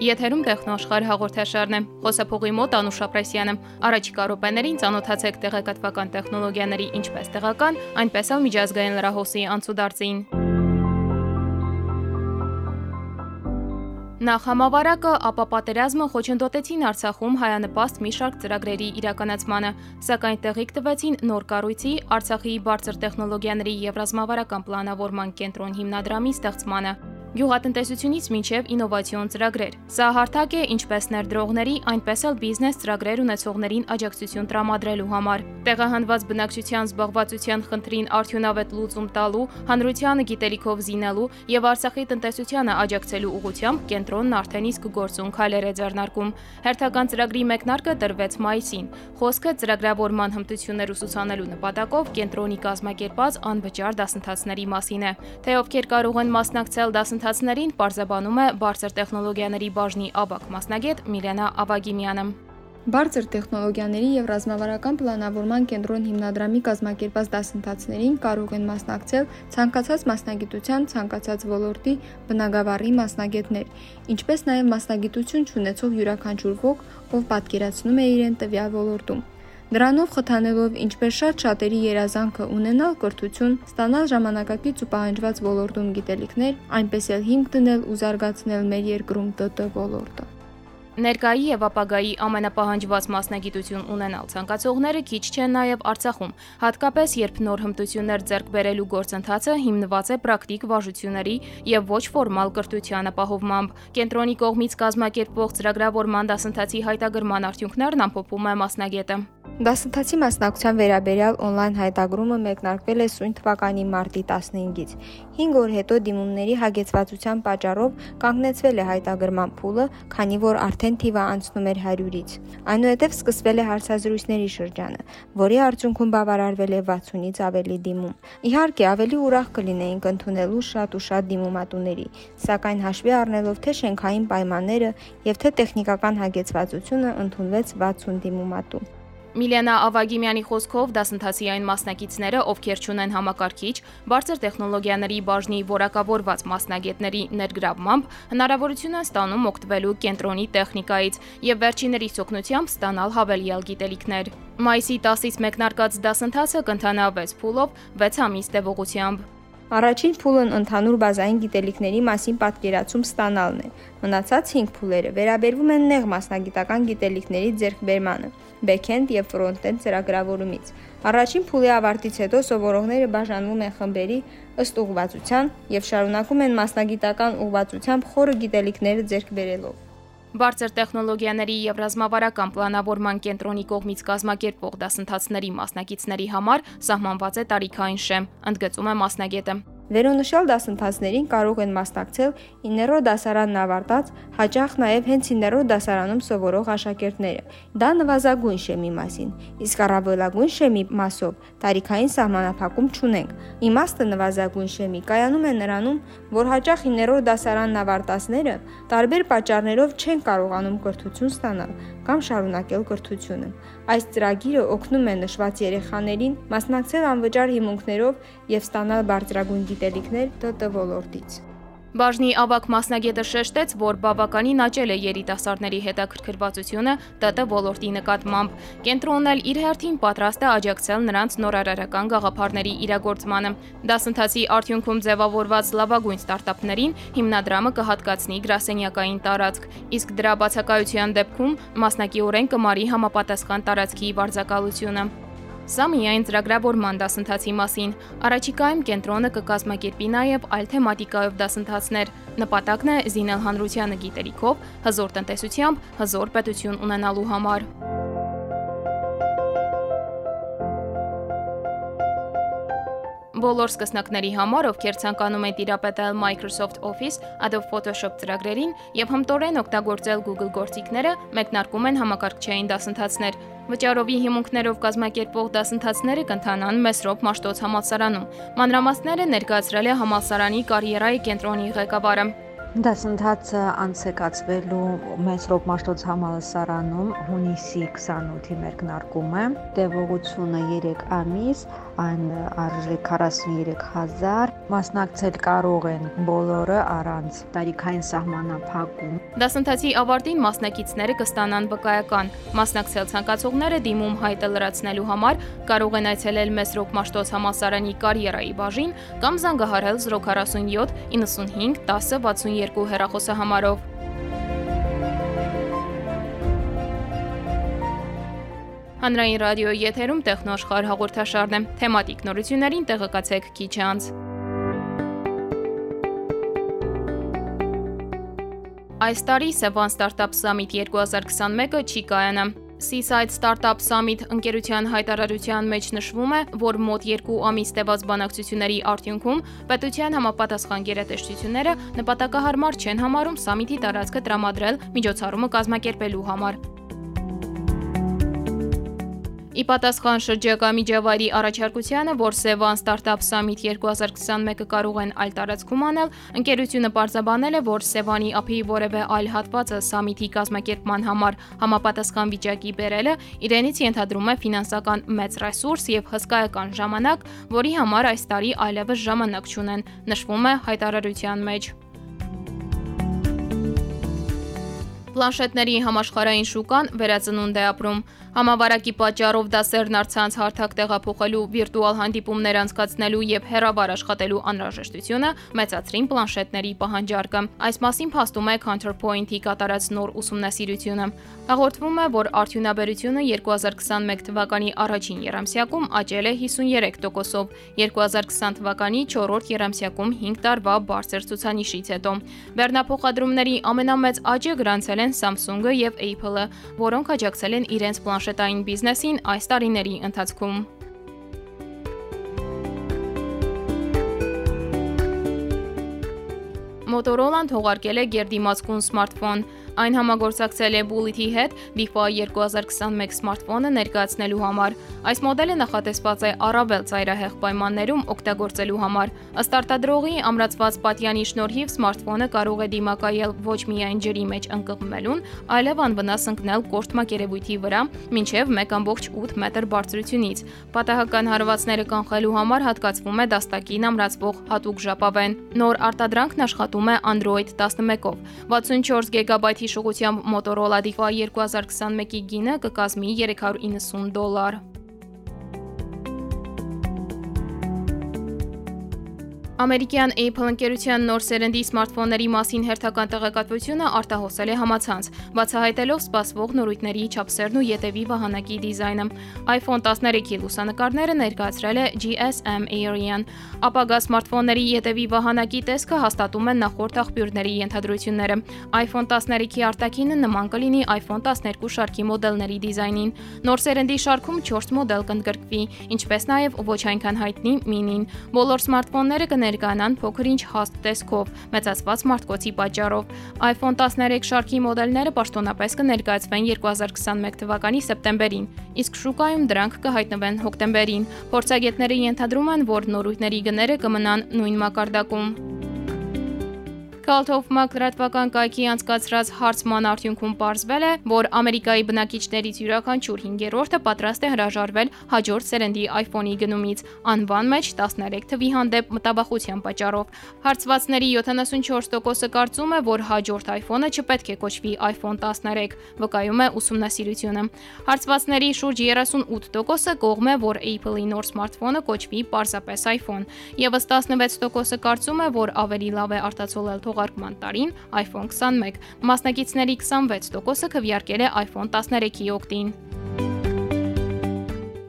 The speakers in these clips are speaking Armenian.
Եթերում տեխնոաշխարհ հաղորդաշարն է։ Խոսափողի մոտ Անուշ Ապրեսյանը։ Առաջիկա րոպեներին ծանոթացեք տեղեկատվական տեխնոլոգիաների ինչպես տեղական, այնպես էլ միջազգային լրահոսի անցուդարձին։ Նախ համավարակը, ապա պատերազմը խոչընդոտեցին Արցախում հայանպաստ մի շարք ծրագրերի իրականացմանը, սակայն տեղիք տվեցին նոր կառույցի Արցախի բարձր տեխնոլոգիաների եւ ռազմավարական պլանավորման կենտրոն հիմնադրամի ստեղծմանը։ Գյուղատնտեսությունից մինչև ինովացիոն ծրագրեր։ Սա հարթակ է ինչպես ներդրողների, այնպես էլ բիզնես ծրագրեր ունեցողներին աջակցություն տրամադրելու համար։ Տեղահանված բնակչության զբաղվածության խնդրին արդյունավետ լուծում տալու, հանրությանը գիտելիքով զինելու եւ Արցախի տնտեսությանը աջակցելու ուղղությամբ կենտրոնն արդեն իսկ գործուն քայլեր է ձեռնարկում։ Հերթական ծրագրի մեկնարկը տրվեց մայիսին։ Խոսքը ծրագրավորման հմտություններ ուսուցանելու նպատակով կենտրոնի կազմակերպած անվճար դասընթացների մասին է։ Թե ովքեր կարող են մասնակցել դասընթացներին դասընթացներին պարզաբանում է բարձր տեխնոլոգիաների բաժնի ավակ մասնագետ Միլենա Ավագիմյանը։ Բարձր տեխնոլոգիաների եւ ռազմավարական պլանավորման կենտրոն հիմնադրամի կազմակերպած դասընթացներին կարող են մասնակցել ցանկացած մասնագիտության, ցանկացած ոլորտի բնագավառի մասնագետներ, ինչպես նաեւ մասնագիտություն ունեցող յուրաքանչյուր ոք, ով պատկերացնում է իրեն տվյալ ոլորտում։ Դրանով խթանելով ինչպես շատ շատերի երազանքը ունենալ կրթություն, ստանալ ժամանակակից ու պահանջված ոլորտում գիտելիքներ, այնպես էլ հիմք դնել ու զարգացնել մեր երկրում ՏՏ ոլորտը։ Ներկայի եւ ապագայի ամենապահանջված մասնագիտություն ունենալ ցանկացողները քիչ չեն նաեւ Արցախում, հատկապես երբ նոր հմտություններ ձեռք բերելու գործընթացը հիմնված է պրակտիկ վարժությունների եւ ոչ ֆորմալ կրթության ապահովմամբ։ Կենտրոնի կողմից կազմակերպվող ծրագրավորման դասընթացի հայտագրման արդյունքներն ամփոփում է մասնագետը։ Դասընթացի մասնակցության վերաբերյալ on-line հայտագրումը մեկնարկվել է սույն թվականի մարտի 15-ից։ 5 օր հետո դիմումների հագեցվածության պատճառով կանգնեցվել է հայտագրման փուլը, քանի որ արդեն թիվը անցնում էր 100-ից։ Այնուհետև սկսվել է հարցազրույցների շրջանը, որի արդյունքում բավարարվել է 60-ից ավելի դիմում։ Իհարկե, ավելի ուրախ կլինեինք ընդունելու շատ ու շատ դիմումատուների, սակայն հաշվի առնելով թե շենքային պայմանները եւ թե տեխնիկական հագեցվածությունը ընդունվեց 60 դիմումատու։ Միլենա Ավագիմյանի խոսքով դասընթացի այն մասնակիցները, ովքեր ճունեն համակարգիչ, բարձր տեխնոլոգիաների բաժնի որակավորված մասնագետների ներգրավմամբ հնարավորություն են ստանում օգտվելու կենտրոնի տեխնիկայից եւ վերջիների ցոկնությամբ ստանալ հավելյալ գիտելիքներ։ Մայիսի 10-ից մեկնարկած դասընթացը կընթանա 6 փուլով 6 ամիս տևողությամբ։ Առաջին փուլն ընդհանուր բազային գիտելիքների մասին պատկերացում ստանալն է։ Մնացած 5 փուլերը վերաբերվում են նեղ մասնագիտական գիտելիքների ձեռքբերմանը, back-end եւ front-end ծրագրավորումից։ Առաջին փուլի ավարտից հետո սովորողները բաժանվում են խմբերի ըստ ուղղվածության եւ շարունակում են մասնագիտական ուղղվածությամբ խորը գիտելիքները ձեռք բերելով։ Բարձր տեխնոլոգիաների եւ ռազմավարական պլանավորման կենտրոնի կողմից կազմակերպվող դասընթացների մասնակիցների համար սահմանված է տարիքային շեմ, ընդգծում է մասնագետը։ Վերոնշյալ դասընթացներին կարող են մասնակցել 9-րդ դասարանն ավարտած, հաճախ նաև հենց 9-րդ դասարանում սովորող աշակերտները։ Դա նվազագույն շեմի մասին, իսկ առավելագույն շեմի մասով տարիքային սահմանափակում չունենք։ Իմաստը նվազագույն շեմի կայանում է նրանում, որ հաճախ 9-րդ դասարանն ավարտածները տարբեր պատճառներով չեն կարողանում կրթություն ստանալ կամ շարունակել կրթությունը։ Այս ծրագիրը օգնում է նշված երեխաներին մասնակցել անվճար հիմունքներով եւ ստանալ բարձրագույն գիտելիքներ ՏՏ ոլորտից։ Բաժնի ավակ մասնագետը շեշտեց, որ բավականին աճել է երիտասարդների հետաքրքրվածությունը ՏՏ ոլորտի նկատմամբ։ Կենտրոնն էլ իր հերթին պատրաստ է աջակցել նրանց նորարարական գաղափարների իրագործմանը։ Դասընթացի արդյունքում ձևավորված լավագույն ստարտափներին հիմնադրամը կհատկացնի գրասենյակային տարածք, իսկ դրա բացակայության դեպքում մասնակիորեն կմարի համապատասխան տարածքի վարձակալությունը։ Սա միայն ծրագրավորման դասընթացի մասին։ Առաջիկայում կենտրոնը կկազմակերպի նաև այլ թեմատիկայով դասընթացներ։ Նպատակն է զինել հանրությանը գիտելիքով, հզոր տնտեսությամբ, հզոր պետություն ունենալու համար։ Բոլոր սկսնակների համար, ովքեր ցանկանում են տիրապետել Microsoft Office, Adobe Photoshop ծրագրերին եւ հմտորեն օգտագործել Google գործիքները, մեկնարկում են համակարգչային դասընթացներ։ Վճարովի հիմունքներով կազմակերպվող դասընթացները կընթանան Մեսրոպ Մաշտոց համալսարանում։ Մանրամասները ներկայացրել է համալսարանի կարիերայի կենտրոնի ղեկավարը։ Դասընթացը անցեկացվելու Մեսրոպ Մաշտոց համալսարանում հունիսի 28-ի մեկնարկում է։ Տևողությունը 3 ամիս, այն արժե 43000 մասնակցել կարող են բոլորը առանց տարիքային սահմանափակում դասընթացի ավարտին մասնակիցները կստանան վկայական մասնակցել ցանկացողները դիմում հայտը լրացնելու համար կարող են այցելել Մեսրոպ Մաշտոց համալսարանի կարիերայի բաժին կամ զանգահարել 047 95 10 62 հեռախոսահամարով Հանրային ռադիոյի եթերում տեխնոաշխարհ հաղորդաշարն է։ Թեմատիկ նորություններին տեղեկացեք քիչ անց։ Այս տարի Sevan Startup Summit 2021-ը չի կայանա։ Seaside Startup Summit ընկերության հայտարարության մեջ նշվում է, որ մոտ 2 ամիս տևած բանակցությունների արդյունքում պետության համապատասխան գերատեսչությունները նպատակահարմար չեն համարում սամիթի տարածքը տրամադրել միջոցառումը կազմակերպելու համար։ Ի պատասխան շրջակա միջավայրի առաջարկությանը, որ Sevan Startup Summit 2021-ը կարող են այլ տարածքում անել, ընկերությունը պարզաբանել է, որ Sevan-ի ափի որևէ այլ հատվածը Summit-ի կազմակերպման համար համապատասխան վիճակի բերելը իրենից ենթադրում է ֆինանսական մեծ ռեսուրս եւ հսկայական ժամանակ, որի համար այս տարի այլևս ժամանակ չունեն, նշվում է հայտարարության մեջ։ Պլանշետների համաշխարհային շուկան վերածնունդ է ապրում։ Համավարակի պատճառով դասերն արցանց հարթակ տեղափոխելու, վիրտուալ հանդիպումներ անցկացնելու եւ հեռավար աշխատելու անհրաժեշտությունը մեծացրին պլանշետների պահանջարկը։ Այս մասին փաստում է Counterpoint-ի կատարած նոր ուսումնասիրությունը։ Հաղորդվում է, որ արդյունաբերությունը 2021 թվականի առաջին երամսյակում աճել է 53%-ով, 2020 թվականի 4-րդ երամսյակում 5 տարվա բարձր ցուցանիշից հետո։ Բեռնափոխադրումների ամենամեծ աճը գրանցել են Samsung-ը եւ Apple-ը, որոնք աջակցել են իրենց պլան պլանշետային բիզնեսին այս տարիների ընթացքում։ Motorola-ն թողարկել է գերդիմացկուն սմարթֆոն, Այն համագործակցել է Bullet-ի հետ Wi-Fi 2021 սմարթֆոնը ներկայացնելու համար։ Այս մոդելը նախատեսված է առավել ծայրահեղ պայմաններում օգտագործելու համար։ Ըստ արտադրողի ամրացված պատյանի շնորհիվ սմարթֆոնը կարող է դիմակայել ոչ միայն ջրի մեջ ընկղմելուն, այլև անվնաս ընկնել կորտ մակերևույթի վրա մինչև 1.8 մետր բարձրությունից։ Պատահական հարվածները կանխելու համար հատկացվում է դաստակին ամրացվող հատուկ ժապավեն։ Նոր արտադրանքն աշխատում է Android 11-ով։ 64 GB հիշողությամբ Motorola Diva 2021-ի գինը կկազմի 390 դոլար։ Ամերիկյան Apple ընկերության նոր սերնդի սմարթֆոնների մասին հերթական տեղեկատվությունը արտահոսել է համացանց, բացահայտելով սպասվող նորույթների չափսերն ու յետևի վահանակի դիզայնը։ iPhone 13-ի լուսանկարները ներկայացրել է GSM Aerian։ Ապագա սմարթֆոնների յետևի վահանակի տեսքը հաստատում են նախորդ աղբյուրների ենթադրությունները։ iPhone 13-ի արտաքինը նման կլինի iPhone 12 շարքի մոդելների դիզայնին։ Նոր սերնդի շարքում 4 մոդել կընդգրկվի, ինչպես նաև ոչ այնքան հայտնի Mini-ն։ Բոլոր սմարթֆոնները կներ ներկայանան փոքր-ինչ հաստ տեսքով, մեծացված մարտկոցի պատճառով։ iPhone 13 շարքի մոդելները պաշտոնապես կներկայացվեն 2021 թվականի սեպտեմբերին, իսկ շուկայում դրանք կհայտնվեն հոկտեմբերին։ Փորձագետները ենթադրում են, որ նորույթների գները կմնան նույն մակարդակում։ Cult of Mac լրատվական կայքի անցկացրած հարցման արդյունքում ողջվել է, որ Ամերիկայի բնակիչներից յուրաքանչյուր 5-րդը պատրաստ է հրաժարվել հաջորդ սերնդի iPhone-ի գնումից, անվան մեջ 13 թվի հանդեպ մտաբախության պատճառով։ Հարցվածների 74%-ը կարծում է, որ հաջորդ iPhone-ը չպետք է կոչվի iPhone 13, վկայում է ուսումնասիրությունը։ Հարցվածների շուրջ 38%-ը կողմ է, որ Apple-ի նոր սմարթֆոնը կոչվի պարզապես iPhone, եւս 16%-ը կարծում է, որ ավելի լավ է արտացոլել թող թողարկման տարին iPhone 21, մասնակիցների 26%-ը քվեարկել է iPhone 13-ի օգտին։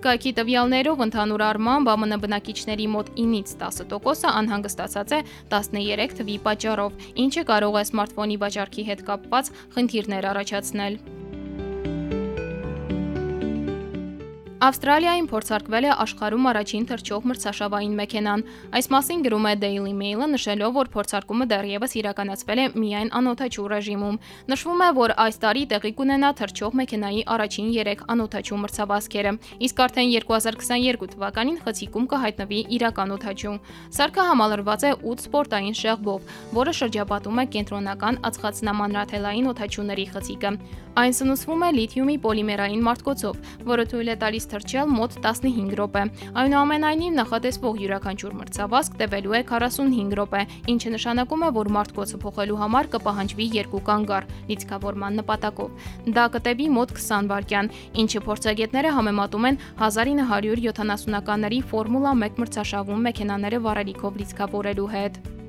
Կայքի տվյալներով ընդհանուր առմամբ ԱՄՆ բնակիչների մոտ 9-ից 10%-ը անհանգստացած է 13 թվի պատճառով, ինչը կարող է սմարթֆոնի վաճառքի հետ կապված խնդիրներ առաջացնել։ Ավստրալիայում փորձարկվել է աշխարհում առաջին թռչող մրցաշավային մեքենան։ Այս մասին գրում է Daily Mail-ը, նշելով, որ փորձարկումը դեռևս իրականացվել է միայն անօթաչու ռեժիմում։ Նշվում է, որ այս տարի տեղի կունենա թռչող մեքենայի առաջին 3 անօթաչու մրցավազքերը, իսկ արդեն 2022 թվականին խցիկում կհայտնվի իրական օթաչու։ Սարքը համալրված է 8 սպորտային շեղբով, որը շրջապատում է կենտրոնական ածխածնամանրաթելային օթաչուների խցիկը։ Այն սնուցվում է լիթիումի պոլիմերային մարտկոցով, որը թույլ է տալիս թրջել մոտ 15 րոպե։ Այնուամենայնիվ նախատեսվող յուրաքանչյուր մրցավազք տևելու է 45 րոպե, ինչը նշանակում է, որ մարտկոցը փոխելու համար կպահանջվի երկու կանգառ լիցքավորման նպատակով։ Դա կտևի մոտ 20 վայրկյան, ինչը փորձագետները համեմատում են 1970-ականների Ֆորմուլա 1 մրցաշավում մեքենաները վառելիքով լիցքավորելու հետ։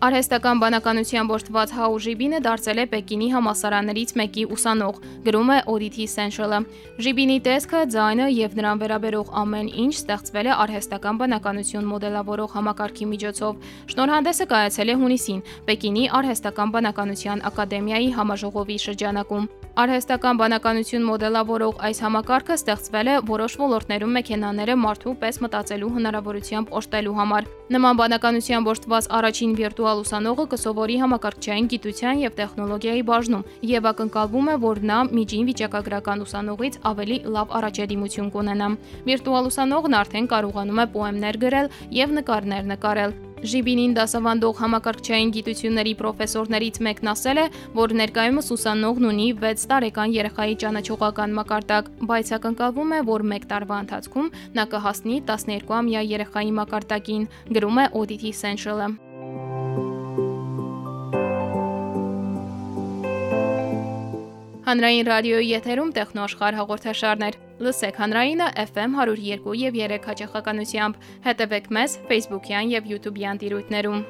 Արհեստական բանականության ողջված Հաու Ժիբինը դարձել է Պեկինի համասարաններից մեկի ուսանող, գրում է Audit Essential-ը։ Ժիբինի տեսքը, ձայնը եւ նրան վերաբերող ամեն ինչ ստեղծվել է արհեստական բանականություն մոդելավորող համակարգի միջոցով։ Շնորհանդեսը կայացել է հունիսին Պեկինի արհեստական բանականության ակադեմիայի համաժողովի շրջանակում։ Արհեստական բանականություն մոդելավորող այս համակարգը ստեղծվել է որոշ ոլորտներում մեքենաները մարդու պես մտածելու հնարավորությամբ օժտելու համար։ Նման բանականության ողջված առաջին վիրտուալ ուսանողը կսովորի համակարգչային գիտության եւ տեխնոլոգիայի բաժնում եւ ակնկալվում է, որ նա միջին վիճակագրական ուսանողից ավելի լավ առաջադիմություն կունենա։ Վիրտուալ ուսանողն արդեն կարողանում է պոեմներ գրել եւ նկարներ նկարել։ Ժիբինին դասավանդող համակարգչային գիտությունների պրոֆեսորներից մեկն ասել է, որ ներկայումս ուսանողն ունի 6 տարեկան երեխայի ճանաչողական մակարդակ, բայց ակնկալվում է, որ 1 տարվա ընթացքում նա կհասնի 12-ամյա երեխայի մակարդակին, գրում է Audit Essential-ը։ Հանրային ռադիոյի եթերում տեխնոաշխարհ հաղորդաշարներ։ Լսեք հանրայինը FM 102 եւ 3 հաճախականությամբ։ Հետևեք մեզ Facebook-յան եւ YouTube-յան տիրույթներում։